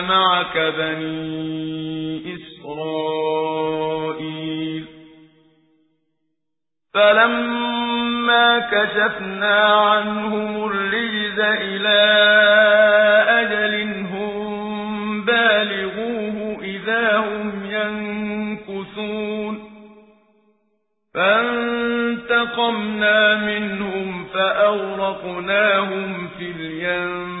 معك بني إسرائيل فلما كشفنا عنهم الرجز إلى أجل هم بالغوه إذا هم ينكثون فانتقمنا منهم فأورقناهم في اليم